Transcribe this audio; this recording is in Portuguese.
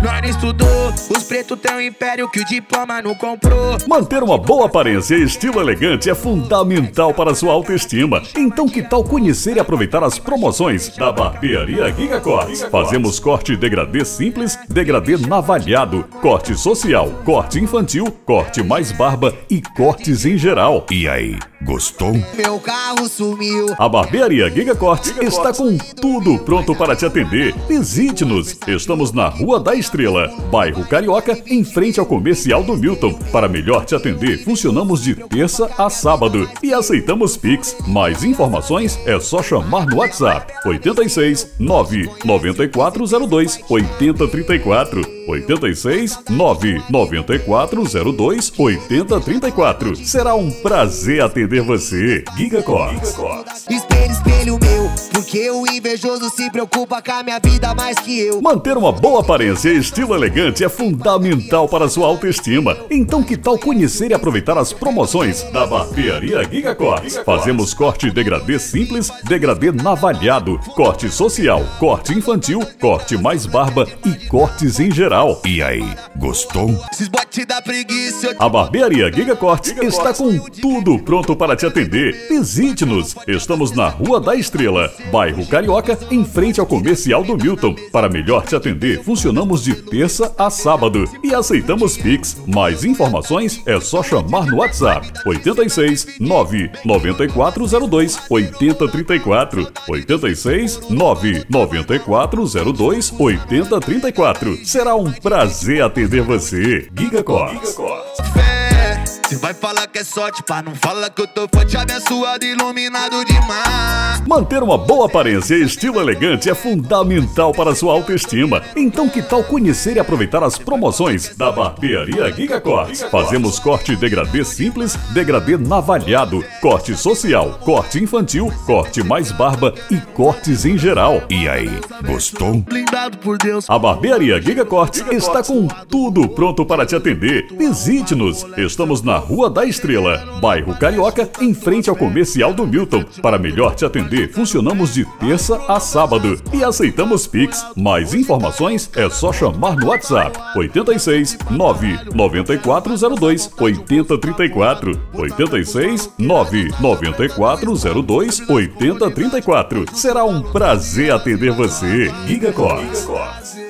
Nós estudou, os pretos têm um império que o diploma não comprou. Manter uma boa aparência e estilo elegante é fundamental para sua autoestima. Então que tal conhecer e aproveitar as promoções da Barbearia Giga Cortes? Fazemos corte degradê simples, degradê navalhado, corte social, corte infantil, corte mais barba e cortes em geral. E aí, gostou? Meu carro sumiu. A Barbearia Giga Cortes está com tudo pronto para te atender. Visite-nos. Estamos na Rua da Estrela, bairro Carioca, em frente ao comercial do Milton. Para melhor te atender, funcionamos de terça a sábado e aceitamos Pix. Mais informações é só chamar no WhatsApp 86 99402 8034. 86 99402 8034. Será um prazer atender você. Giga Cortes. Espelho, espelho meu, porque o invejoso se preocupa com a minha vida mais que eu. Manter uma boa aparência e estilo elegante é fundamental para sua autoestima. Então que tal conhecer e aproveitar as promoções da Barbearia Giga Cortes? Fazemos corte degradê simples, degradê navalhado, corte social, corte infantil, corte mais barba e cortes em geral. E aí, gostou? A Barbearia Giga Cortes está com tudo pronto para te atender. Visite-nos. Estamos na Rua da Estrela, bairro Carioca, em frente ao comercial do Milton. Para melhor te atender, funcionamos de terça a sábado e aceitamos Pix. Mais informações é só chamar no WhatsApp 86 99402 8034. 86 99402 8034. Será um prazer atender você. Giga Cortes. Fé, Cê vai falar que é sorte, pá, não fala que eu tô forte, abençoado, iluminado demais. Manter uma boa aparência e estilo elegante é fundamental para sua autoestima. Então que tal conhecer e aproveitar as promoções da Barbearia Giga Cortes? Fazemos corte degradê simples, degradê navalhado, corte social, corte infantil, corte mais barba e cortes em geral. E aí, gostou? Blindado por Deus. A Barbearia Giga Cortes está com tudo pronto para te atender. Visite-nos. Estamos na Rua da Estrela, bairro Carioca, em frente ao comercial do Milton. Para melhor te atender, funcionamos de terça a sábado e aceitamos Pix. Mais informações é só chamar no WhatsApp 86 99402 8034. 86 99402 8034. Será um prazer atender você. Giga.